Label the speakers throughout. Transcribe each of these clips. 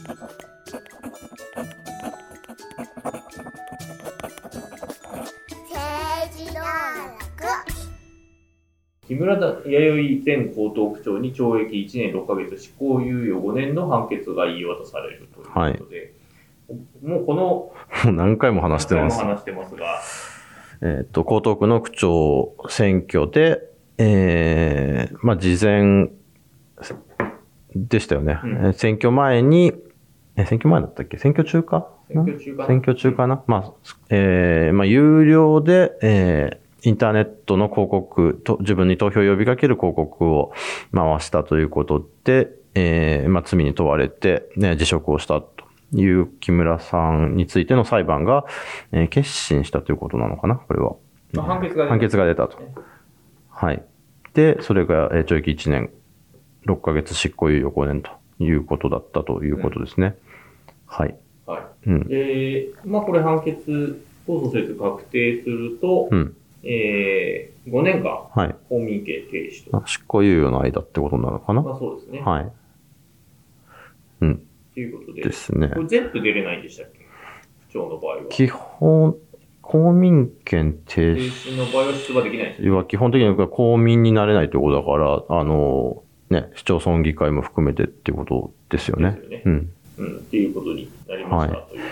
Speaker 1: 政治道楽
Speaker 2: 木村弥生前江東区長に懲役1年6ヶ月、執行猶予5年の判決が言い渡されるということで、もうこの、
Speaker 3: 何回も話してます。
Speaker 2: 話してますが、
Speaker 3: えっ、と、江東区の区長選挙で、えー、まあ、事前でしたよね。
Speaker 2: うん
Speaker 3: 選挙前に、え、選挙前だったっけ？選挙中か？
Speaker 2: 選挙中かな
Speaker 3: 選挙中かな？まあ、えー、まあ、有料で、えー、インターネットの広告と、自分に投票を呼びかける広告を回したということで、えー、まあ、罪に問われて、ね、辞職をしたという木村さんについての裁判が、えー決審したということなのかな？これは。
Speaker 2: まあ判決が出た
Speaker 3: 判決が出たと。はい。で、それが、えー懲役1年、6ヶ月執行猶予5年ということだったということですね。はい。
Speaker 2: はい。
Speaker 3: うん。
Speaker 2: で、まあこれ判決、控訴せず確定すると、
Speaker 3: うん。
Speaker 2: えー、5年間、
Speaker 3: はい。
Speaker 2: 公民刑停止と。
Speaker 3: あ執行猶予の間ってことなのかな
Speaker 2: まあそうですね。
Speaker 3: はい。うん。
Speaker 2: ということで、
Speaker 3: ですね
Speaker 2: こ。れ全部出れないんでしたっけ？区長の場合は。
Speaker 3: 基本、公民権停
Speaker 2: 停
Speaker 3: 止
Speaker 2: 止の場合は出馬できないんです
Speaker 3: 基本的には公民になれないということだから、あの、ね、市町村議会も含めてっていうことですよね
Speaker 2: ですよね。
Speaker 3: うん。
Speaker 2: うん、っていうことになりました、
Speaker 3: は
Speaker 2: という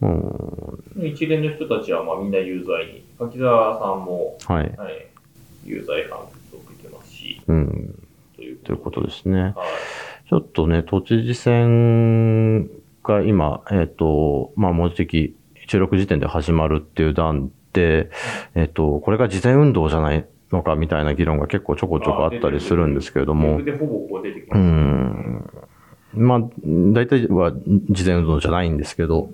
Speaker 3: うん。
Speaker 2: ことで。一連の人たちはまあみんな有罪に。柿沢さんも、
Speaker 3: はい。
Speaker 2: はい、有罪判決を受けてますし、
Speaker 3: うん。
Speaker 2: という
Speaker 3: ということ
Speaker 2: で。
Speaker 3: ですね。
Speaker 2: はい。
Speaker 3: ちょっとね、都知事選が今、えっ、と、まあ、文字的16時点で始まるっていう段で、えっ、と、これが事前運動じゃないのかみたいな議論が結構ちょこちょこあったりするんですけれども
Speaker 2: ウェブ、でほぼこう出てき
Speaker 3: う
Speaker 2: ます。
Speaker 3: ん。まあ、大体は事前運動じゃないんですけど、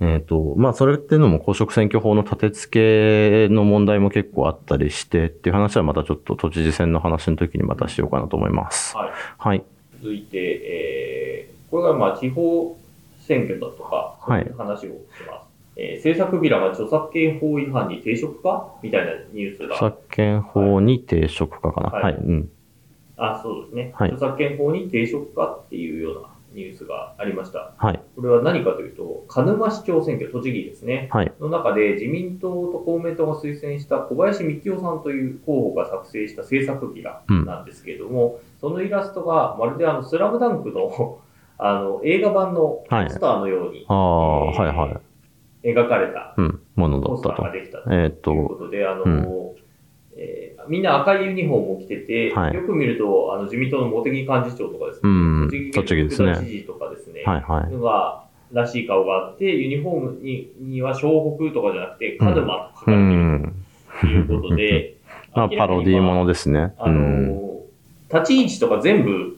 Speaker 3: えっ、と、まあ、それっていうのも公職選挙法の立て付けの問題も結構あったりしてっていう話はまたちょっと都知事選の話の時にまたしようかなと思います。
Speaker 2: はい。
Speaker 3: はい。
Speaker 2: 続いて、えー、これがまあ地方選挙だとか、そういう話をします。えー政策ビラが著作権法違反に抵触かみたいなニュースが。
Speaker 3: 著作権法に抵触かかな。
Speaker 2: は
Speaker 3: はいい。うん。
Speaker 2: あ、そうですね。
Speaker 3: はい
Speaker 2: 著作権法に抵触かっていうようなニュースがありました。
Speaker 3: はい。
Speaker 2: これは何かというと、鹿沼市長選挙、栃木ですね。
Speaker 3: はい。
Speaker 2: の中で自民党と公明党が推薦した小林幹夫さんという候補が作成した制作ビラなんですけれども、そのイラストがまるであのスラムダンクの あの映画版のポスターのように、
Speaker 3: ああ、
Speaker 2: えー
Speaker 3: はいはい。
Speaker 2: 描かれた
Speaker 3: うん。ものだ
Speaker 2: ポスタ
Speaker 3: ったと。
Speaker 2: ーができたと
Speaker 3: えっ、
Speaker 2: ということで、あの、えーみんな赤いユニフォームを着てて、
Speaker 3: はい
Speaker 2: よく見るとあの自民党の茂木幹事長とかですね、
Speaker 3: うん
Speaker 2: 栃木県
Speaker 3: ですね
Speaker 2: の知事とかですね、
Speaker 3: はいはい。
Speaker 2: のが、らしい顔があって、ユニフォームにには湘北とかじゃなくて、カヌマと書か。ということで、
Speaker 3: まあ、パロディーものですね。
Speaker 2: あのー立ち位置とか全部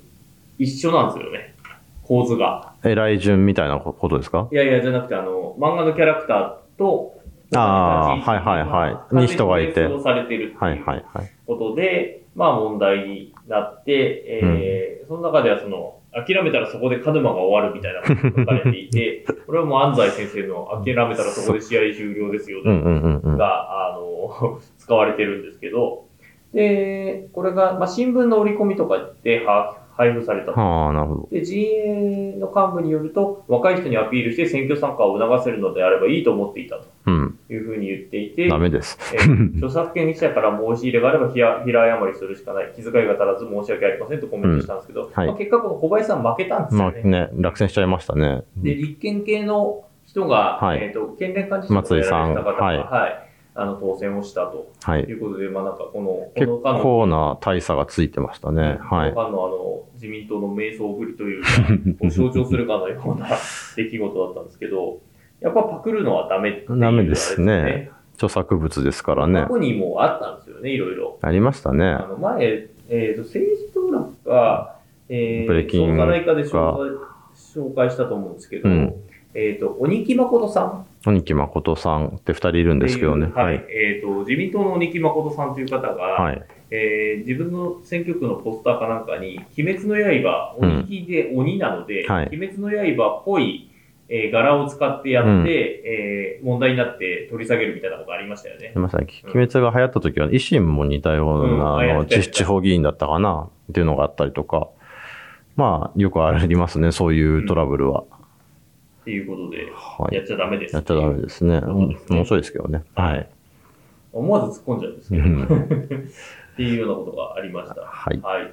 Speaker 2: 一緒なんですよね。構図が。
Speaker 3: 偉い順みたいなことですか？
Speaker 2: いやいや、じゃなくて、あの、漫画のキャラクターと、
Speaker 3: あー
Speaker 2: 立ち位置
Speaker 3: はいはいはい
Speaker 2: が
Speaker 3: に人がいて
Speaker 2: されてる
Speaker 3: はいはいはい。
Speaker 2: ことで、まあ問題になって、えーその中ではその、諦めたらそこでカヌマが終わるみたいなことが書かれていて、これはもう安西先生の諦めたらそこで試合終了ですよ
Speaker 3: うんうんうんうん。
Speaker 2: が、あの、使われてるんですけど、で、これが、まあ、新聞の折り込みとかでは配布されたと。
Speaker 3: はあ、なるほど。
Speaker 2: で、陣営の幹部によると、若い人にアピールして選挙参加を促せるのであればいいと思っていたと
Speaker 3: うん。
Speaker 2: いうふうに言っていて、
Speaker 3: ダメです。
Speaker 2: えー 著作権者から申し入れがあれば平平謝りするしかない。気遣いが足らず申し訳ありませんとコメントしたんですけど、
Speaker 3: はい
Speaker 2: まあ、結果この小林さん負けたんです
Speaker 3: まあ
Speaker 2: よね。
Speaker 3: ね、落選しちゃいましたね。
Speaker 2: で、立憲系の人が、
Speaker 3: はい
Speaker 2: えっ、と、県連幹事長
Speaker 3: 松井さん
Speaker 2: をやられた方が、
Speaker 3: はい
Speaker 2: はい、あの、当選をしたと
Speaker 3: はいい。
Speaker 2: うことで、まあなんかこの、
Speaker 3: 結構な大差がついてましたね。はい
Speaker 2: こ。の間のあの、自民党の迷走ぶりというか、を象徴するかのような出来事だったんですけど、やっぱパクるのはダメっていう
Speaker 3: ダメですね著作物ですからね
Speaker 2: 過。去にもあったんですよね、いろいろ。
Speaker 3: ありましたね
Speaker 2: あ。の前、えっ、と、政治道楽が、えー、
Speaker 3: ブレイキン
Speaker 2: 創価大化で紹
Speaker 3: が
Speaker 2: 介紹介したと思うんですけど、
Speaker 3: うん
Speaker 2: えっ、と、鬼木誠さん
Speaker 3: 鬼木誠さんって二人いるんですけどね。
Speaker 2: っていうは
Speaker 3: はいい。。
Speaker 2: えっ、と、自民党の鬼木誠さんという方が、
Speaker 3: はい。
Speaker 2: えー自分の選挙区のポスターかなんかに、鬼滅の刃、
Speaker 3: うん
Speaker 2: 鬼木で鬼なので、
Speaker 3: はい
Speaker 2: 鬼滅の刃っぽい、えー柄を使ってやって、
Speaker 3: うん
Speaker 2: えー問題になって取り下げるみたいなことありましたよね。
Speaker 3: まさに、鬼滅が流行った時は、維新も似たよう
Speaker 2: うん
Speaker 3: な、あの、
Speaker 2: 流行ってた
Speaker 3: 地地方議員だったかな、っていうのがあったりとか、まあ、よくありますね、そういうトラブルは。
Speaker 2: っていうことで、
Speaker 3: はい。
Speaker 2: やっちゃダメです。
Speaker 3: やっちゃダメですね。面白いですけどね。はい。
Speaker 2: 思わず突っ込んじゃうんですけど、
Speaker 3: うん
Speaker 2: っていうようなことがありました。
Speaker 3: はい。
Speaker 2: はい。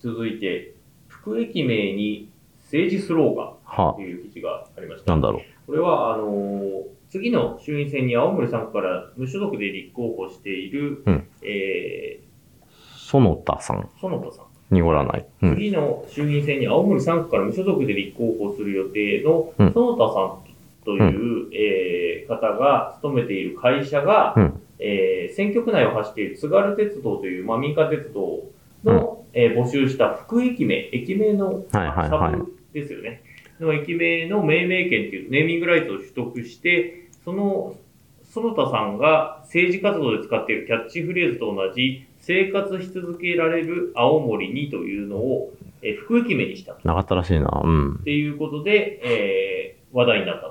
Speaker 2: 続いて、副駅名に政治スローガン
Speaker 3: は
Speaker 2: という記事がありました。
Speaker 3: なんだろ
Speaker 2: これは、あのー次の衆院選に青森3区から無所属で立候補している、
Speaker 3: うん
Speaker 2: え
Speaker 3: う。園田さん。
Speaker 2: ー、園田さん。
Speaker 3: 濁らない。うん。
Speaker 2: 次の衆院選に青森3区から無所属で立候補する予定の
Speaker 3: うん
Speaker 2: 園田さんという、えー方が勤めている会社が、
Speaker 3: うん
Speaker 2: えー選挙区内を走っている津軽鉄道という、まあ、民間鉄道の、えー募集した副駅名、駅名の
Speaker 3: はいはいはい
Speaker 2: サブですよね。の駅名の命名権というネーミングライツを取得して、その園田さんが政治活動で使っているキャッチフレーズと同じ、生活し続けられる青森にというのを、えー副駅名にしたと
Speaker 3: なかったらしいな。うん。
Speaker 2: っていうことで、えー話題になった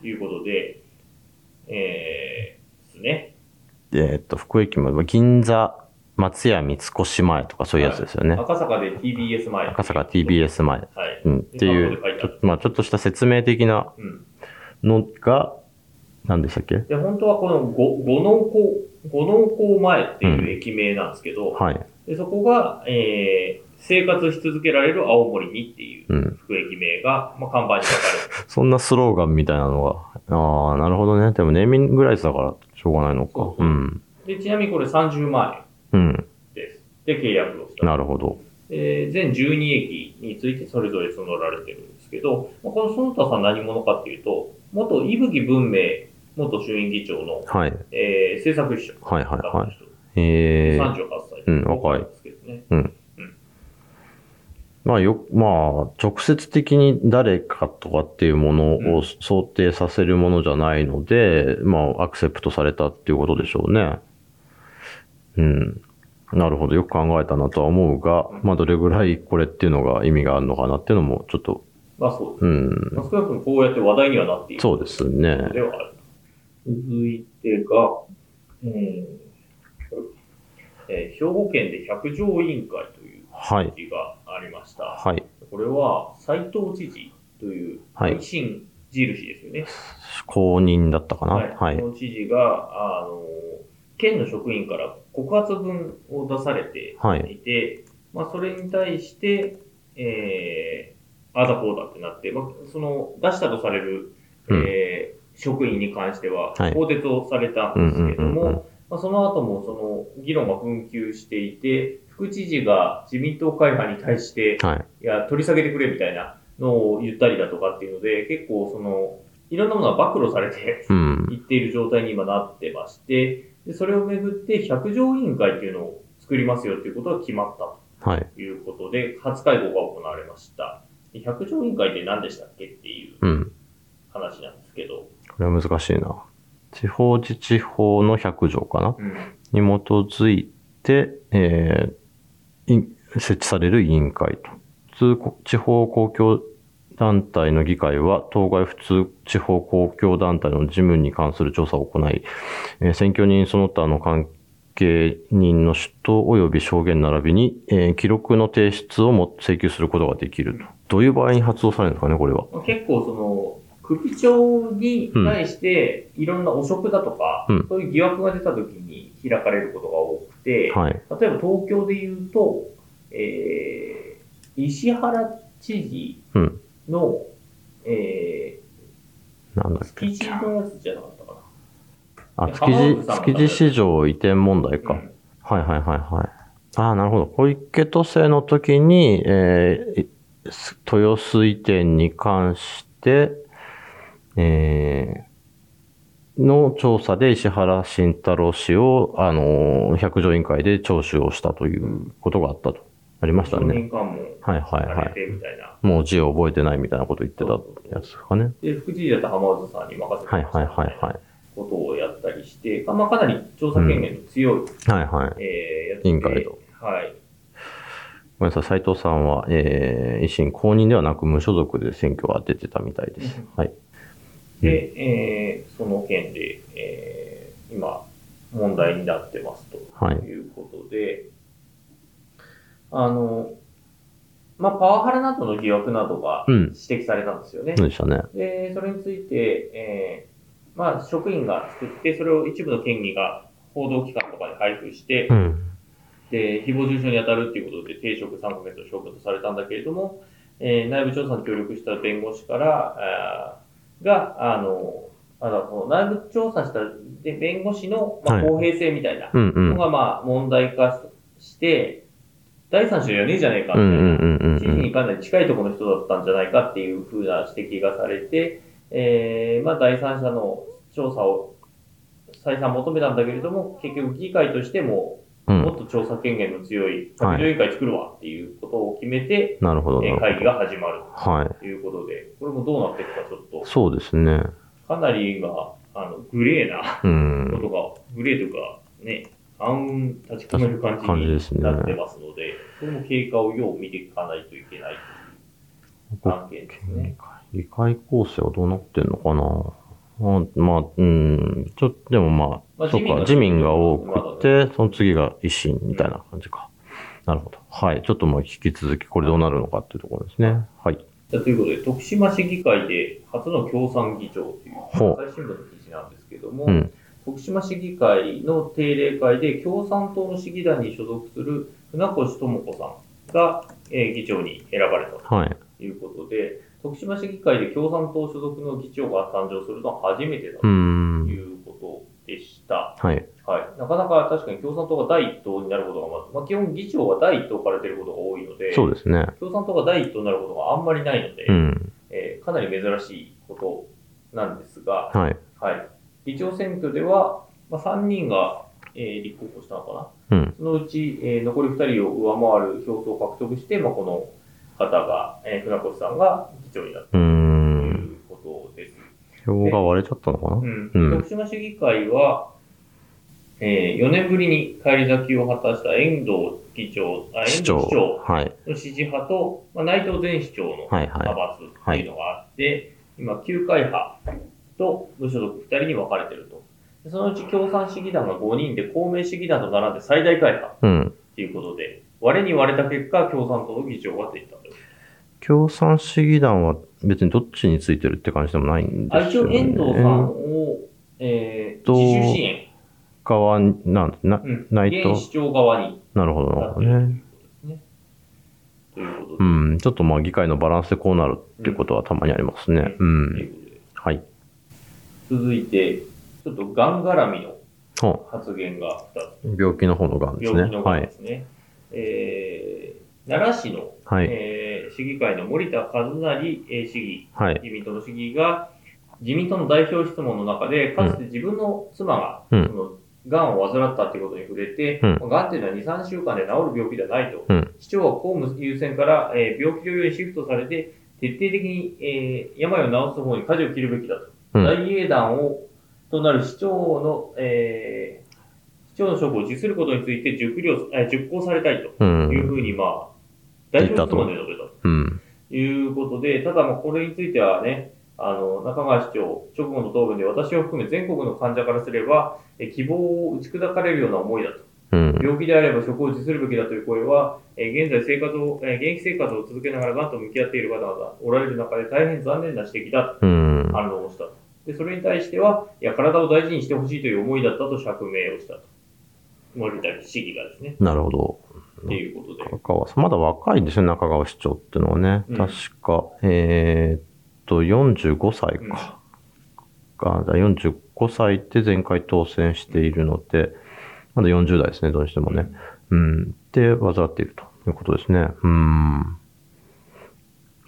Speaker 2: ということで、えー、ですね。
Speaker 3: えーっと、福駅も銀座、松屋三越前とかそういうやつですよね。
Speaker 2: 赤坂で TBS 前。
Speaker 3: 赤坂 TBS 前。
Speaker 2: はい。
Speaker 3: うん。っていうちょまあちょっとした説明的な
Speaker 2: うん。
Speaker 3: 何でしたっけ？
Speaker 2: で、本当はこの五五能港、五能港前っていう駅名なんですけど、
Speaker 3: はい。
Speaker 2: でそこが、えー、生活し続けられる青森にっていう
Speaker 3: うん。
Speaker 2: 副駅名が、まあ、看板に書かれる。
Speaker 3: そんなスローガンみたいなのが。ああ、なるほどね。でもネーミングライツだからしょうがないのか。
Speaker 2: そうそう
Speaker 3: うん。
Speaker 2: で、ちなみにこれ30万
Speaker 3: うん。
Speaker 2: 円です。で、契約をした。
Speaker 3: なるほど。
Speaker 2: えー全12駅についてそれぞれ募られてるんですけど、まあこの園田さん何者かっていうと、元伊吹文明元衆院議長の、
Speaker 3: はい。
Speaker 2: えー政策秘書
Speaker 3: はいはいはい。えー、
Speaker 2: 38歳。
Speaker 3: うん若い
Speaker 2: ですけどね。
Speaker 3: まあよ、まあ、直接的に誰かとかっていうものを想定させるものじゃないので、まあ、アクセプトされたっていうことでしょうね。うん。なるほど。よく考えたなとは思うが、まあ、どれぐらいこれっていうのが意味があるのかなっていうのも、ちょっと、
Speaker 2: まあそうです。
Speaker 3: うん。
Speaker 2: まあ、少なくともこうやって話題にはなっている。
Speaker 3: そうですね。
Speaker 2: ではある。続いてが、うんえー兵庫県で百条委員会という
Speaker 3: はい。
Speaker 2: 記事がありました。
Speaker 3: はい。
Speaker 2: これは斎藤知事という
Speaker 3: はい
Speaker 2: 維新印ですよね。
Speaker 3: 公認だったかな。はい。
Speaker 2: この知事が、あの、県の職員から告発文を出されて
Speaker 3: はい
Speaker 2: いて、まあ、それに対して、えー、ああだこうだってなって、まあ、その、出したとされる、
Speaker 3: うん
Speaker 2: えー職員に関しては
Speaker 3: はい、
Speaker 2: 更迭をされたんですけども、まあ、その後も、その、議論が紛糾していて、副知事が自民党会派に対して、
Speaker 3: はい。
Speaker 2: いや、取り下げてくれみたいなのを言ったりだとかっていうので、結構その、いろんなものが暴露されて
Speaker 3: うん。
Speaker 2: いっている状態に今なってまして、でそれをめぐって百条委員会っていうのを作りますよっていうことが決まった
Speaker 3: はい。
Speaker 2: ということで、初会合が行われました。で百条委員会って何でしたっけっていう
Speaker 3: うん。
Speaker 2: 話なんですけど、
Speaker 3: これは難しいな。地方自治法の100条かな？
Speaker 2: うん。
Speaker 3: に基づいて、えーい設置される委員会と。普通地方公共団体の議会は、当該普通地方公共団体の事務に関する調査を行い、えー選挙人その他の関係人の出頭及び証言並びに、えー記録の提出をも請求することができると。どういう場合に発動されるんですかね、これは。
Speaker 2: まあ結構その、首長に対していろんな汚職だとか、
Speaker 3: うん
Speaker 2: そういう疑惑が出た時に開かれることが多くて、
Speaker 3: はい。
Speaker 2: 例えば東京で言うと、えー、石原知事
Speaker 3: うん。
Speaker 2: の、え
Speaker 3: なんだ
Speaker 2: ー、
Speaker 3: っけ。
Speaker 2: 築地のやつじゃなかったか
Speaker 3: あ、
Speaker 2: いや
Speaker 3: 築地、築地市場移転問題
Speaker 2: な。
Speaker 3: か。
Speaker 2: うん
Speaker 3: はいはいはいはい。ああ、なるほど。小池都政の時に、えー、豊洲移転に関して、えー、の調査で石原慎太郎氏を、あのー、百条委員会で聴取をしたということがあったと。ありましたね。はいはい
Speaker 2: さ
Speaker 3: はい。もう字を覚えてないみたいなこと言ってたやつですかね。
Speaker 2: で、副知事だった浜松さんに任せて
Speaker 3: はいはいはいはい。
Speaker 2: ことをやったりして、まあ、かなり調査権限の強い、
Speaker 3: はいはい。
Speaker 2: えー
Speaker 3: 委員会と。
Speaker 2: はい。
Speaker 3: ごめんなさい、斉藤さんは、えー、維新公認ではなく無所属で選挙は出てたみたいです。はい。
Speaker 2: で、えーその件で、えー今、問題になってますと
Speaker 3: はい
Speaker 2: いうことで、あの、まあ、パワハラなどの疑惑などが
Speaker 3: うん
Speaker 2: 指摘されたんですよね。
Speaker 3: そうでしたね。
Speaker 2: で、それについて、えーまあ、職員が作って、それを一部の県議が報道機関とかに配布して、
Speaker 3: うん。
Speaker 2: で、誹謗中傷に当たるっていうことで、停職3ヶ月の処分とされたんだけれども、えー内部調査に協力した弁護士から、が、あの、あの内部調査したで弁護士の、まあ、
Speaker 3: はい
Speaker 2: 公平性みたいな。のが、まあ、問題化して、第三者じゃねえじゃねえか
Speaker 3: うん
Speaker 2: みたいな、
Speaker 3: う
Speaker 2: 知事にかなり近いところの人だったんじゃないかっていうふうな指摘がされて、えーまあ、第三者の調査を再三求めたんだけれども、結局議会としても、
Speaker 3: うん。
Speaker 2: もっと調査権限の強い
Speaker 3: はい
Speaker 2: 削除委員会作るわっていうことを決めて、
Speaker 3: なるほど。
Speaker 2: 会議が始まる。ということで、これもどうなっていくかちょっと、
Speaker 3: そうですね。
Speaker 2: かなり今、あの、グレーな
Speaker 3: うん。
Speaker 2: ことが、グレーというか、ね、暗雲立ち込める感じ
Speaker 3: 感じですね
Speaker 2: になってますので、これも経過をよう見ていかないといけない案件ですね。
Speaker 3: 議会構成はどうなってんのかなあまあ、うん、ちょっと、でもまあ、そっか、
Speaker 2: まあ自民が
Speaker 3: 自民が多くて、その次が維新みたいな感じか。なるほど。はい。ちょっとまあ、引き続きこれどうなるのかっていうところですね。はい。
Speaker 2: じゃあということで、徳島市議会で初の共産議長という、最新聞の記事なんですけども、
Speaker 3: うん。
Speaker 2: 徳島市議会の定例会で共産党の市議団に所属する船越智子さんが、えー議長に選ばれたと
Speaker 3: はい。
Speaker 2: いうことで、徳島市議会で共産党所属の議長が誕生するのは初めてだ
Speaker 3: う
Speaker 2: と
Speaker 3: ん。
Speaker 2: いうことでした。
Speaker 3: はい。
Speaker 2: はい。なかなか確かに共産党が第一党になることがまず、まあ、基本議長は第一党から出ることが多いので、
Speaker 3: そうですね。
Speaker 2: 共産党が第一党になることがあんまりないので、
Speaker 3: うん。
Speaker 2: えーかなり珍しいことなんですが、
Speaker 3: はい。
Speaker 2: はい。議長選挙では、まあ、3人が、えー立候補したのかな。
Speaker 3: うん。
Speaker 2: そのうち、えー残り2人を上回る票数を獲得して、まあ、この方が、えー船越さんが議長になった
Speaker 3: う
Speaker 2: とい
Speaker 3: ん。
Speaker 2: うことです。
Speaker 3: 票が割れちゃったのかな？
Speaker 2: うん
Speaker 3: うん
Speaker 2: 徳島市議会は、え4年ぶりに返り咲きを果たした遠藤議長、あ遠藤市
Speaker 3: 市長。
Speaker 2: の支持派と、まあ、内藤前市長の
Speaker 3: はい
Speaker 2: 派
Speaker 3: は
Speaker 2: 閥っていうのがあって、今、旧会派と無所属2人に分かれてると。でそのうち共産主義団が5人で、公明主義団と並んで最大会派
Speaker 3: い。うん。
Speaker 2: ということで、割れに割れた結果、共産党の議長が出たと。
Speaker 3: 共産主義団は別にどっちについてるって感じでもないんで
Speaker 2: あ一応、
Speaker 3: すよね。
Speaker 2: 遠藤さんを、えー、
Speaker 3: と
Speaker 2: 自主支援、
Speaker 3: 側に、なんな
Speaker 2: う、ん、
Speaker 3: 内藤
Speaker 2: 現市長側に
Speaker 3: なるほど、なるほどね。
Speaker 2: う
Speaker 3: ん。ちょっとまあ議会のバランスでこうなるっていうことはたまにありますね。う。
Speaker 2: というん
Speaker 3: はい。
Speaker 2: 続いて、ちょっとがん絡みの
Speaker 3: ほ
Speaker 2: 発言が2つ。
Speaker 3: う病気の方のがんですね。
Speaker 2: 病気の
Speaker 3: はい
Speaker 2: がんで。すね。えー、奈良市の、
Speaker 3: はい。
Speaker 2: えー市議会の森田和成えー市議、
Speaker 3: はい。
Speaker 2: 自民党の市議が、自民党の代表質問の中で、かつて自分の妻が、
Speaker 3: うん
Speaker 2: その、癌を患ったということに触れて、
Speaker 3: うん
Speaker 2: 癌っていうのは2、3週間で治る病気ではないと。
Speaker 3: うん
Speaker 2: 市長は公務優先から、えー病気療養にシフトされて、徹底的に、えー病を治す方に舵を切るべきだと。
Speaker 3: うん
Speaker 2: 大英断を、となる市長の、えー市長の職を辞することについて熟慮、えー熟考されたいと
Speaker 3: う。
Speaker 2: いうんふうに、まあ、代表質問で述べたと。
Speaker 3: うん。
Speaker 2: いうことで、ただまあこれについてはね、あの、中川市長、直後の答弁で私を含め全国の患者からすれば、え希望を打ち砕かれるような思いだと。
Speaker 3: うん。
Speaker 2: 病気であれば職を辞するべきだという声は、え現在生活を、え現役生活を続けながらがんと向き合っている方々おられる中で大変残念な指摘だと
Speaker 3: うん。
Speaker 2: 反論をしたと。で、それに対しては、いや、体を大事にしてほしいという思いだったと釈明をしたと。森田市議がですね。
Speaker 3: なるほど。
Speaker 2: っていうことで。
Speaker 3: 中川さん、まだ若いんですよ、中川市長ってのはね。
Speaker 2: うん
Speaker 3: 確か、えーっと、45歳か。が、じゃあ45歳で前回当選しているので、まだ40代ですね、どうしてもね。うん。で、患っているということですね。うん。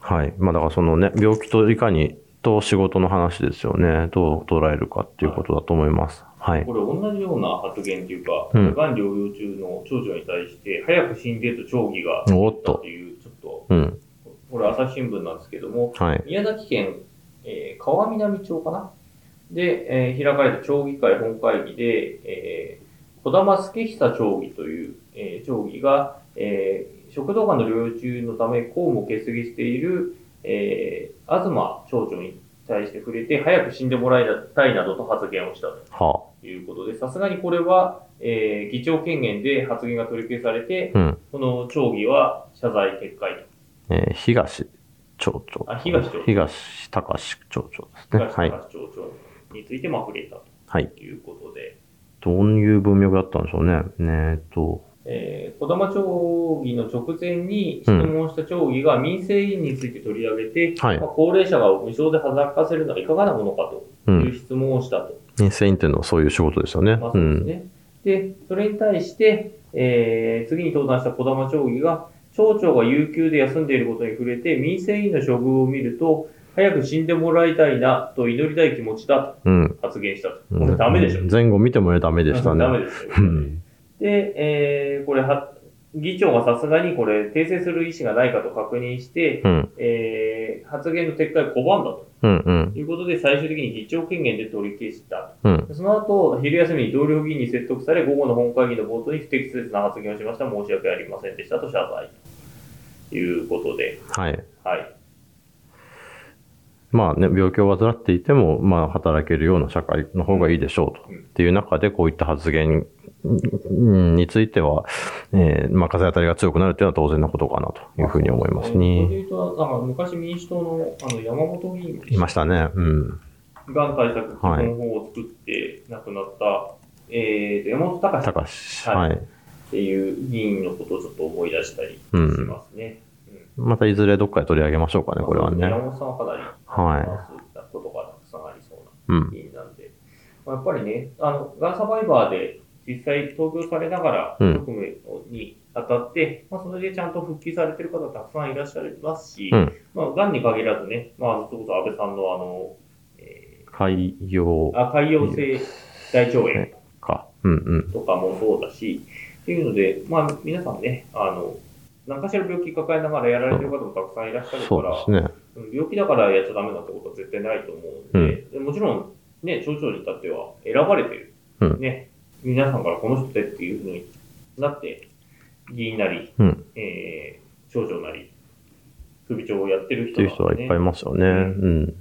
Speaker 3: はい。まあだからそのね、病気といかに、と仕事の話ですよね。どう捉えるかっていうことだと思います。はい。
Speaker 2: これ同じような発言というか、
Speaker 3: うん
Speaker 2: がん療養中の長女に対して、早く死んでと町議が
Speaker 3: おっと
Speaker 2: という、ちょっと、
Speaker 3: うん。
Speaker 2: これ朝日新聞なんですけども、
Speaker 3: はい。
Speaker 2: 宮崎県、えー川南町かな？で、えー開かれた町議会本会議で、えー小玉助久町議という、えー町議が、えー食道がんの療養中のため公務を欠席している、えー東町長に対して触れて、早く死んでもらいたいなどと発言をしたと。
Speaker 3: は
Speaker 2: ということで、さすがにこれは、えー議長権限で発言が取り消されて、
Speaker 3: あ。うん。
Speaker 2: この町議は謝罪撤回
Speaker 3: えー東町長。
Speaker 2: あ東町長
Speaker 3: 東隆町長ですね。はい。
Speaker 2: 東町長についてまあ触れた
Speaker 3: はい。
Speaker 2: ということで、
Speaker 3: どういう文脈だったんでしょうね。えっと、
Speaker 2: えー、小玉町議の直前に質問した町議が民生委員について取り上げて、
Speaker 3: はい
Speaker 2: まあ、高齢者が無償で働かせるのはいかがなものかと
Speaker 3: う。
Speaker 2: いうん質問をしたと。
Speaker 3: 民生委員っていうのはそういう仕事ですよね。
Speaker 2: まあ、
Speaker 3: う
Speaker 2: そうです
Speaker 3: ん。
Speaker 2: ね。で、それに対して、えー、次に登壇した小玉町議が、町長が有給で休んでいることに触れて、民生委員の処遇を見ると、早く死んでもらいたいなと祈りたい気持ちだ
Speaker 3: うん。
Speaker 2: と発言したと。これダメでしょ。
Speaker 3: 前後見てもダメでしたね。
Speaker 2: ダメですよ。
Speaker 3: うん。
Speaker 2: で、えー、これは、議長がさすがにこれ、訂正する意思がないかと確認して、
Speaker 3: うん。
Speaker 2: えー、発言の撤回を拒んだと
Speaker 3: うん。うん。
Speaker 2: いうことで、最終的に議長権限で取り消した。
Speaker 3: うん。
Speaker 2: その後、昼休みに同僚議員に説得され、午後の本会議の冒頭に不適切な発言をしました。申し訳ありませんでしたと謝罪。ということで、
Speaker 3: はい。
Speaker 2: はい。
Speaker 3: まあね、病気を患っていても、まあ働けるような社会の方がいいでしょうと。
Speaker 2: うん
Speaker 3: っていう中で、こういった発言うんについては、えーまあ風当たりが強くなるっていうのは当然のことかなというふうに思います
Speaker 2: それで
Speaker 3: ね。
Speaker 2: 言うと、なんか昔民主党のあの山本議員
Speaker 3: いましたね。うん。
Speaker 2: がん対策基本法を作って亡くなった、えー、山本隆
Speaker 3: 高橋。
Speaker 2: はい
Speaker 3: はい。
Speaker 2: っていう議員のことをちょっと思い出したりし
Speaker 3: うん
Speaker 2: ますね。
Speaker 3: またいずれどっかで取り上げましょうかね、これはね。
Speaker 2: 山本さんはかなり、
Speaker 3: はい
Speaker 2: そういったことがたくさんありそうな
Speaker 3: うん。
Speaker 2: 議員なんで、まあ、やっぱりね、あの、がんサバイバーで実際投票されながら、
Speaker 3: うん
Speaker 2: 職務に当たって、まあ、それでちゃんと復帰されてる方たくさんいらっしゃいますし、
Speaker 3: うん
Speaker 2: まあ、がんに限らずね、まあ、それこそ安倍さんのあの、え
Speaker 3: 海洋
Speaker 2: ー、あ潰瘍性大腸炎
Speaker 3: か。うんうん。
Speaker 2: とかもそうだし、っていうので、まあ、皆さんね、あの、何かしら病気抱えながらやられてる方もたくさんいらっしゃるから、
Speaker 3: ね。
Speaker 2: うん病気だからやっちゃダメだってことは絶対ないと思うんで、でもちろん、ね、町長に至っては選ばれてる。
Speaker 3: うん
Speaker 2: ね、皆さんからこの人でっていうふうになって、議員なり、
Speaker 3: うん。
Speaker 2: えー、町長なり、首長をやってる人
Speaker 3: っていう人はいっぱいいますよね。うん。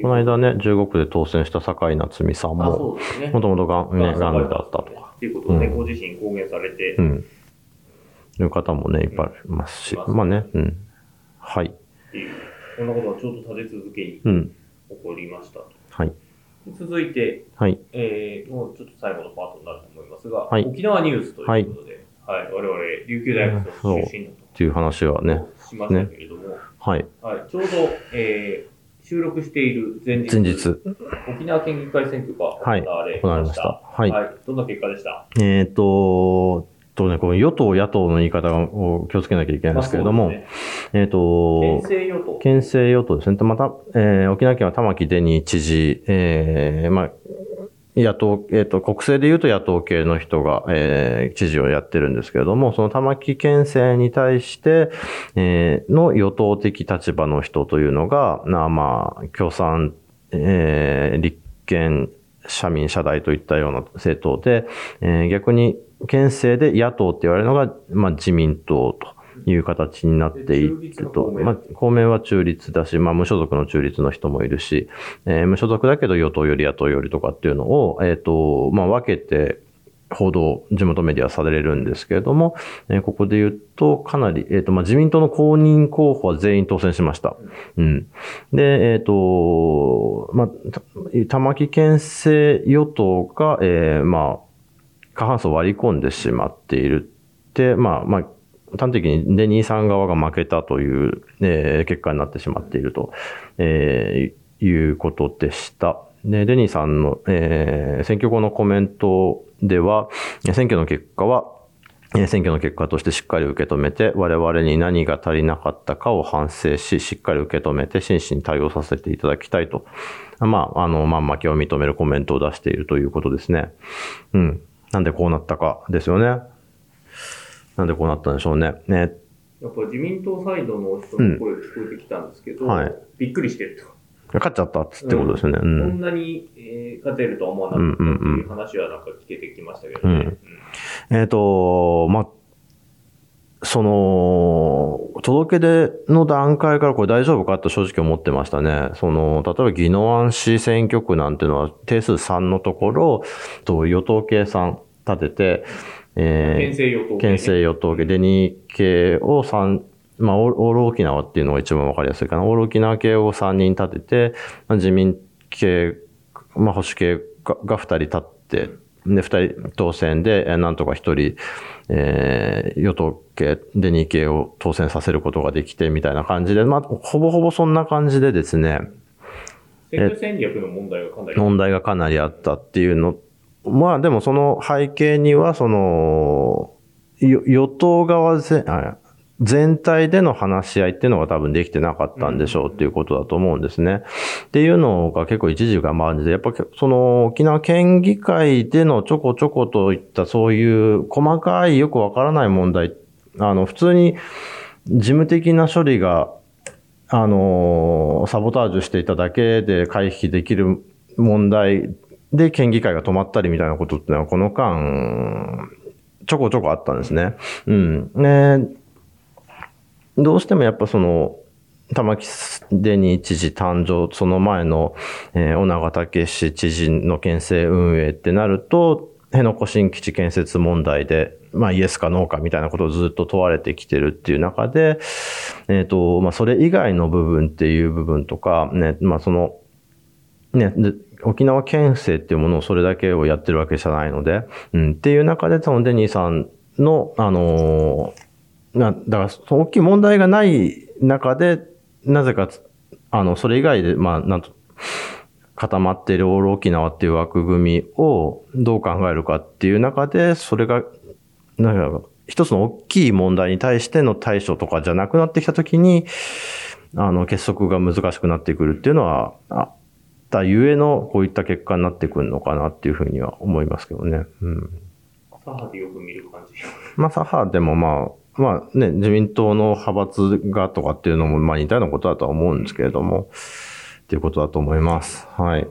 Speaker 3: この間ね、15区で当選した坂井夏美さん
Speaker 2: あ、
Speaker 3: も、
Speaker 2: ね。
Speaker 3: もともとがん、ね、
Speaker 2: あ
Speaker 3: がんだったとか。
Speaker 2: っていうことをね、
Speaker 3: うん
Speaker 2: ご自身公言されて、
Speaker 3: うん。いう方もね、いっぱいいますし。
Speaker 2: うん
Speaker 3: まあね、うん。はい。
Speaker 2: っていう、こんなことがちょうど立て続けに
Speaker 3: うん。
Speaker 2: 起こりましたと。
Speaker 3: はい。
Speaker 2: 続いて、
Speaker 3: はい。
Speaker 2: えー、もうちょっと最後のパートになると思いますが、
Speaker 3: はい
Speaker 2: 沖縄ニュースということで、はい、我々、琉球大学の出身だ
Speaker 3: っていう話はね。
Speaker 2: としましたけれども、
Speaker 3: はい。
Speaker 2: はい、ちょうど、えー、収録している前日、
Speaker 3: 前日。
Speaker 2: 沖縄県議会選挙が行われ
Speaker 3: 行われ
Speaker 2: まし。
Speaker 3: ましたた。はい。
Speaker 2: どんな結果でした？
Speaker 3: えっ、と、とね、この与党、野党の言い方を気をつけなきゃいけないんですけれども、
Speaker 2: まあそう
Speaker 3: えっ、と
Speaker 2: ですね、県政与党。
Speaker 3: 県政与党ですね。また、えー沖縄県は玉城デニー知事、えーまあ、野党、えっ、と、国政で言うと野党系の人が、えー知事をやってるんですけれども、その玉城県政に対して、えーの与党的立場の人というのが、なまあ、共産、えー立憲、社民、社大といったような政党で、えー逆に県政で野党って言われるのが、まあ、自民党という形になっていると。まあ、公明は中立だし、まあ、無所属の中立の人もいるし、えー無所属だけど与党より野党よりとかっていうのを、えっ、と、まあ、分けて、報道、地元メディアされるんですけれども、えーここで言うと、かなり、えっ、と、まあ、自民党の公認候補は全員当選しました。うん。で、えっ、と、まあ、玉城県政与党が、えーまあ、過半数割り込んでしまっているって、まあ、まあ、端的にデニーさん側が負けたという、えー結果になってしまっていると、えーいうことでした。で、デニーさんの、えー選挙後のコメントでは、選挙の結果は、えー選挙の結果としてしっかり受け止めて、我々に何が足りなかったかを反省し、しっかり受け止めて真摯に対応させていただきたいと、まあ、あの、まんまきを認めるコメントを出しているということですね。うん。なんでこうなったかですよね。なんでこうなったんでしょうね。ね。
Speaker 2: やっぱ自民党サイドの人の声が聞こえてきたんですけど、
Speaker 3: はい
Speaker 2: びっくりしてると。
Speaker 3: 勝っちゃったっつってことですよね。う
Speaker 2: こ
Speaker 3: ん。
Speaker 2: んなに、えー勝てるとは思わなかったっていう話はなんか聞けてきましたけどね。
Speaker 3: えっ、と、まあ、その、届け出の段階からこれ大丈夫かって正直思ってましたね。その、例えば宜野湾市選挙区なんていうのは定数3のところ、と与党計算立てて、
Speaker 2: 県
Speaker 3: えー、
Speaker 2: 政与党系ね
Speaker 3: 県政与党系、デニー系を3まあ、オール沖縄っていうのが一番わかりやすいかな。オール沖縄系を3人立てて、まあ自民系、まあ、保守系がが2人立って、で、2人当選で、えーなんとか1人、えー与党系、で2系を当選させることができて、みたいな感じで、まあ、ほぼほぼそんな感じでですね、
Speaker 2: 選挙戦略の問題がかなり。
Speaker 3: 問題がかなりあったっていうの。まあでもその背景には、その、よ与党側ぜあ全体での話し合いっていうのが多分できてなかったんでしょうっていうことだと思うんですね。っていうのが結構一時が回って、やっぱその沖縄県議会でのちょこちょこといったそういう細かいよくわからない問題、あの普通に事務的な処理があの、サボタージュしていただけで回避できる問題で県議会が止まったりみたいなことってのはこの間、ちょこちょこあったんですね。うん。ねどうしてもやっぱその、玉城デニー知事誕生、その前の、えー、小長武史知事の県政運営ってなると、辺野古新基地建設問題で、まあイエスかノーかみたいなことをずっと問われてきてるっていう中で、えっ、と、まあそれ以外の部分っていう部分とか、ね、まあその、ね、沖縄県政っていうものをそれだけをやってるわけじゃないので、うん、っていう中で、そのデニーさんの、あのな、だから、その大きい問題がない中で、なぜかつ、あの、それ以外で、まあ、なんと、固まっているオール沖縄っていう枠組みをどう考えるかっていう中で、それが、なんか、一つの大きい問題に対しての対処とかじゃなくなってきたときに、あの、結束が難しくなってくるっていうのは、あったゆえの、こういった結果になってくるのかなっていうふうには思いますけどね。うん。
Speaker 2: 左派でよく見る感じ。
Speaker 3: まあ、左派でもまあ、まあね、自民党の派閥がとかっていうのも、まあ似たようなことだとは思うんですけれども、っていうことだと思います。はい。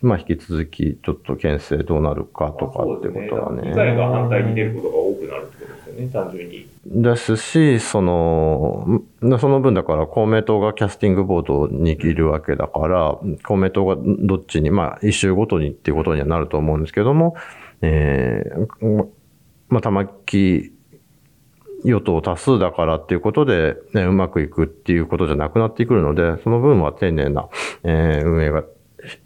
Speaker 3: まあ引き続き、ちょっと県政どうなるかとかっていうことはね。
Speaker 2: 議会が反対に出ることが多くなるってことですよね、単純に。
Speaker 3: ですし、その、んその分だから公明党がキャスティングボードを握るわけだから、公明党がどっちに、まあ一周ごとにっていうことにはなると思うんですけども、えー、まあ玉木与党多数だからっていうことで、ね、うまくいくっていうことじゃなくなってくるので、その分は丁寧な、えー運営が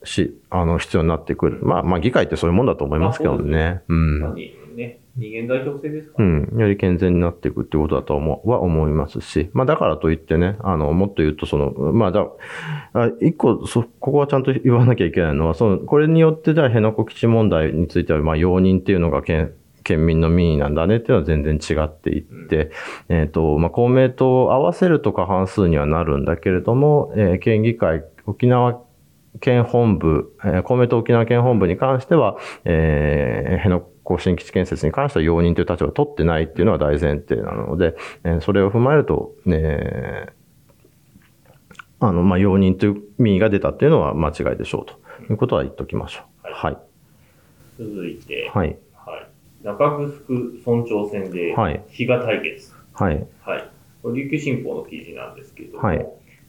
Speaker 3: し、あの、必要になってくる。まあ、まあ議会ってそういうもんだと思いますけどね。うん。
Speaker 2: 何ね、人間代表制ですから、
Speaker 3: うん、より健全になっていくってことだと思う、は思いますし、まあだからといってね、あの、もっと言うとその、まあだ、あ一個、そ、ここはちゃんと言わなきゃいけないのは、その、これによってじゃあ辺野古基地問題については、まあ容認っていうのが県、県民の民意なんだねっていうのは全然違っていって、えっ、と、まあ公明党を合わせると過半数にはなるんだけれども、えー県議会、沖縄県本部、えー公明党沖縄県本部に関しては、えー、辺野古新基地建設に関しては容認という立場を取ってないっていうのは大前提なので、えーそれを踏まえると、ね、あの、まあ、容認という民意が出たっていうのは間違いでしょうということは言っておきましょう。はい。
Speaker 2: 続いて、
Speaker 3: はい。
Speaker 2: はい。中城村長選で、
Speaker 3: はい
Speaker 2: 比嘉対決。
Speaker 3: はい。
Speaker 2: はい。これ琉球新報の記事なんですけども、
Speaker 3: はい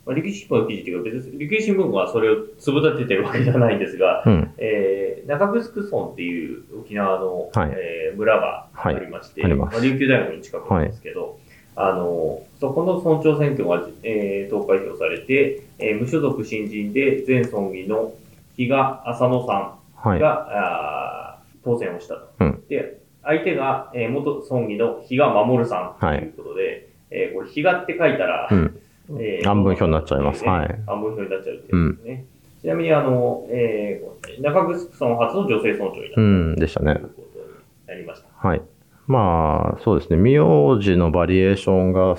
Speaker 2: まあ、琉球新報の記事っていうか、別に琉球新聞はそれをつぶ立ててるわけじゃないんですが、
Speaker 3: うん。
Speaker 2: えー、中城村っていう沖縄の、
Speaker 3: はい
Speaker 2: えー村がありまして、
Speaker 3: はいあります
Speaker 2: あ、琉球大学の近くなんですけど、あの、そこの村長選挙が、えー、投開票されて、えー無所属新人で前村議の比嘉浅野さ
Speaker 3: はい。
Speaker 2: んが、あー当選をしたと。
Speaker 3: うん
Speaker 2: で、相手が、えー元村議の比嘉守さんということで、えーこれ、比嘉って書いたら、
Speaker 3: うん。
Speaker 2: えー
Speaker 3: 半分票になっちゃいます
Speaker 2: ね
Speaker 3: はい
Speaker 2: 半分票になっちゃうっていうですね。ちなみに、あの、えー、中城村初の女性村長になった
Speaker 3: うん、でしたね
Speaker 2: という。ことになりました。
Speaker 3: はい。まあ、そうですね。名字のバリエーションが、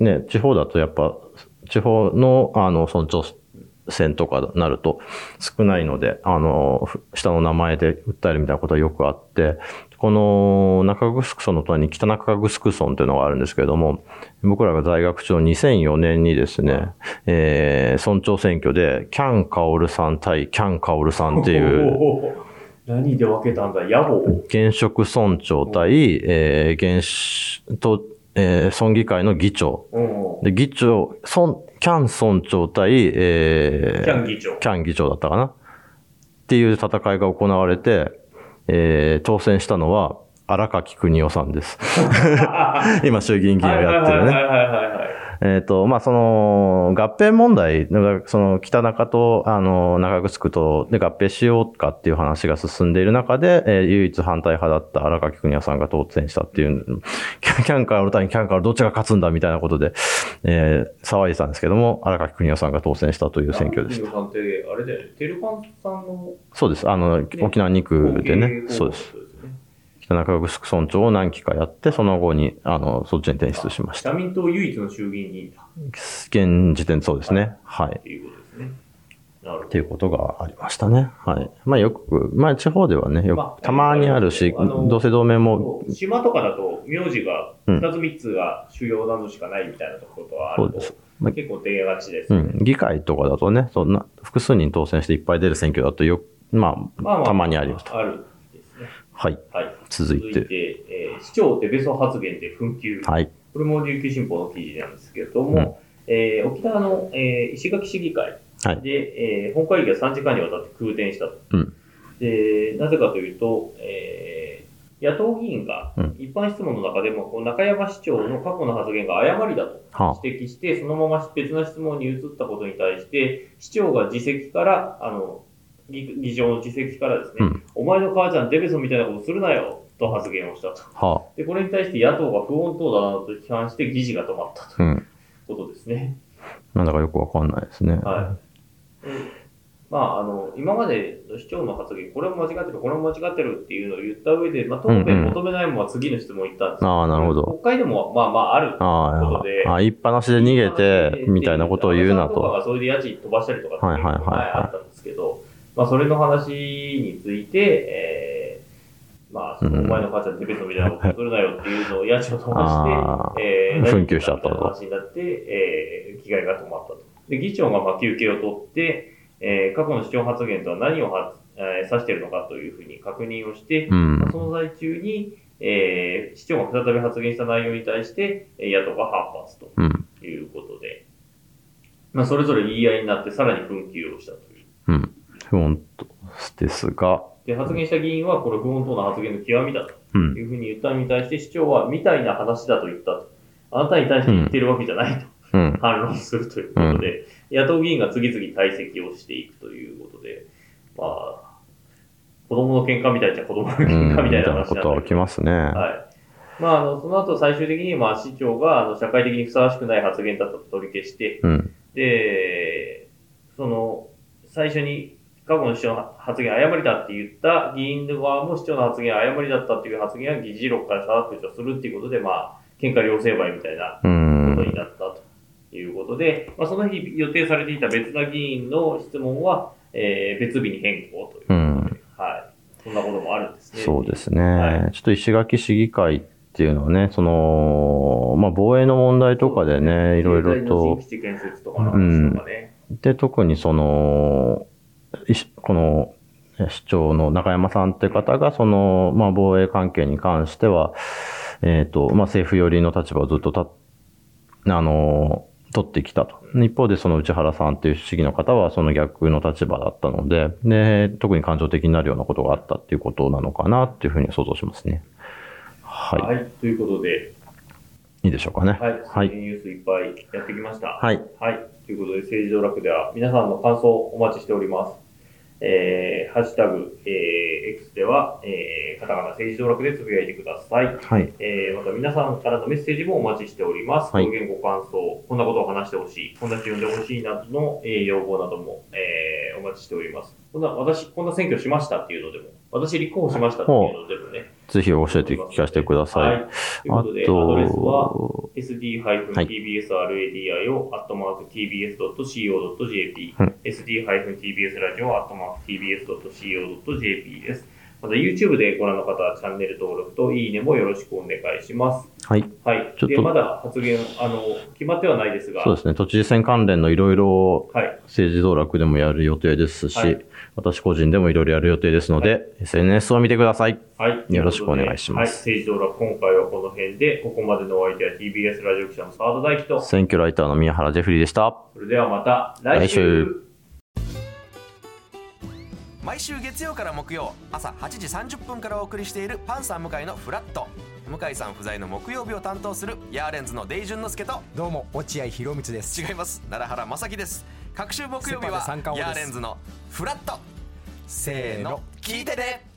Speaker 3: ね、地方だとやっぱ、地方の、あの、村長選とかなると少ないので、あの、ふ下の名前で訴えるみたいなことはよくあって、この中城村の隣に北中城村というのがあるんですけれども、僕らが在学中の2004年にですね、えー、村長選挙で、キャン・カオルさん対キャン・カオルさんっていう、
Speaker 2: 何で分けたんだ野望
Speaker 3: 現職村長対、えー、現しと、えー、村議会の議長。
Speaker 2: うん
Speaker 3: で、議長、村、キャン村長対、えー、
Speaker 2: キャン議長。
Speaker 3: キャン議長だったかな？っていう戦いが行われて、えー、当選したのは、荒垣邦夫さんです。今、衆議院議員をやってるね。えっ、と、まあ、その、合併問題、その、北中と、あの、中城と、で、合併しようかっていう話が進んでいる中で、えー、唯一反対派だった荒垣邦也さんが当選したっていう、キャンカール対キャンカールどっちが勝つんだみたいなことで、えー、騒いでたんですけども、荒垣邦也さんが当選したという選挙でした。
Speaker 2: あれで、テルカンさんの
Speaker 3: そうです。あの、沖縄2区でね、そうです。北中城村長を何期かやって、その後に、あの、そっちに転出しました。
Speaker 2: 社民党唯一の衆議院議員だ。
Speaker 3: 現時点そうですね。はい。
Speaker 2: ということですね。
Speaker 3: っていうことがありましたね。はい。まあよく、まあ地方ではね、よく、まあ、たまにあるし、同姓同名も。
Speaker 2: 島とかだと、名字が2つ3つが主要なのしかないみたいなところはあると、うん、そうです。まあ、結構出がちです、
Speaker 3: ね、うん。議会とかだとね、そんな、複数人当選していっぱい出る選挙だとよ、まあ、まあまあ、たまにあります
Speaker 2: ある。
Speaker 3: はい。はい。続いて。続いて、
Speaker 2: えー、市長手べそ発言で紛糾。はい。これも琉球新報の記事なんですけれども、うん、えー、沖縄の、えー、石垣市議会で、はい、えー、本会議が3時間にわたって空転したと。うん、でなぜかというと、えー、野党議員が一般質問の中でも、うん、中山市長の過去の発言が誤りだと指摘して、そのまま別な質問に移ったことに対して、市長が自責から、あの、議場の自責からですね、うん、お前の母ちゃんデベソみたいなことするなよと発言をしたと。はあ、で、これに対して野党が不穏当だなと批判して議事が止まったということですね。
Speaker 3: うん、なんだかよくわかんないですね。
Speaker 2: はい。うんまあ、あの、今までの市長の発言、これも間違ってる、これも間違ってるっていうのを言った上で、まあ、答弁求めないものは次の質問言ったんです、
Speaker 3: うんうん、ああ、なるほど。
Speaker 2: 国会でも、まあまあ、あることで。
Speaker 3: ああ、言いっぱなしで逃げて、みたいなことを言うなと。と
Speaker 2: かがそれで家賃飛ばしたりとかっていうのがあったんですけど、まあ、それの話について、えー、まあ、そのお前の母ちゃんデベソみたいなことするなよっていうのを家賃を飛ばして、え
Speaker 3: ー、紛糾しちゃったと。
Speaker 2: 話になって、えー、着替えが止まったと。で、議長がまあ休憩を取って、えー、過去の市長発言とは何をは、えー、指しているのかというふうに確認をして、うん、その在中に、えー、市長が再び発言した内容に対して、野党が反発ということで、うん、まあ、それぞれ言い合いになって、さらに紛糾をしたという。
Speaker 3: うん不穏ですが。
Speaker 2: で、発言した議員は、これ不穏当な発言の極みだというふうに言ったのに対して、市長は、みたいな話だと言ったと。あなたに対して言ってるわけじゃないと。うん、反論するということで、うん、野党議員が次々退席をしていくということで、まあ、子供の喧嘩みたいじゃ子供の喧嘩みたいな話な
Speaker 3: ことは起きますね。
Speaker 2: はい。まあ、あの、その後最終的に、まあ、市長が、あの、社会的にふさわしくない発言だったと取り消して、うん、で、その、最初に過去の市長の発言誤りだって言った議員側も市長の発言誤りだったっていう発言は議事録から削除するっていうことで、まあ、喧嘩両成敗みたいなことになったということで、まあ、その日予定されていた別な議員の質問は、えー、別日に変更ということで、はい。そんなこともあるんですね。
Speaker 3: そうですね。はい、ちょっと石垣市議会っていうのはね、その、まあ、防衛の問題とかでね、いろいろと。
Speaker 2: 新基地建設とかの話とかね。
Speaker 3: うん、で、特にその、この市長の中山さんって方が、その、まあ、防衛関係に関しては、えっ、ー、と、まあ、政府寄りの立場をずっとた、あの、取ってきたと。一方で、その内原さんっていう市議の方は、その逆の立場だったので、で、特に感情的になるようなことがあったっていうことなのかなっていうふうに想像しますね。はい。
Speaker 2: はい、ということで、
Speaker 3: いいでしょうかね。
Speaker 2: はい。はい。ニュースいっぱいやってきました。
Speaker 3: はい。
Speaker 2: はい。ということで、政治道楽では皆さんの感想をお待ちしております。えー、ハッシュタグ、えー、X では、えー、カタカナ政治道楽でつぶやいてください。はい。えー、また皆さんからのメッセージもお待ちしております。はい、ご意見ご感想、こんなことを話してほしい、こんな読んでほしいなどの、えー、要望なども、えー、お待ちしております。こんな、私、こんな選挙しましたっていうのでも、私立候補しましたっていうのでもね、
Speaker 3: ぜひ教えて聞かせてください。はい。
Speaker 2: ということで、アドレスは sd-tbsradio.tbs.co.jp、はい、sd-tbsradio.tbs.co.jp です。また YouTube でご覧の方はチャンネル登録といいねもよろしくお願いします。
Speaker 3: はい。
Speaker 2: はい。ちょっとまだ発言、あの、決まってはないですが。
Speaker 3: そうですね。都知事選関連のいろいろ政治道楽でもやる予定ですし、はい、私個人でもいろいろやる予定ですので、はい、SNS を見てください。
Speaker 2: はい。
Speaker 3: よろしくお願いします。はい。
Speaker 2: 政治道楽、今回はこの辺で、ここまでのお相手は TBS ラジオ記者の澤田大樹と、
Speaker 3: 選挙ライターの宮原ジェフリーでした。
Speaker 2: それではまた来週。
Speaker 4: 毎週月曜から木曜朝8時30分からお送りしているパンサー向井のフラット向井さん不在の木曜日を担当するヤーレンズのデイジュンの之介と
Speaker 5: どうも落合博満です。
Speaker 4: 違います。奈良原正樹です。各週木曜日はヤーレンズのフラット。せーの聞いてね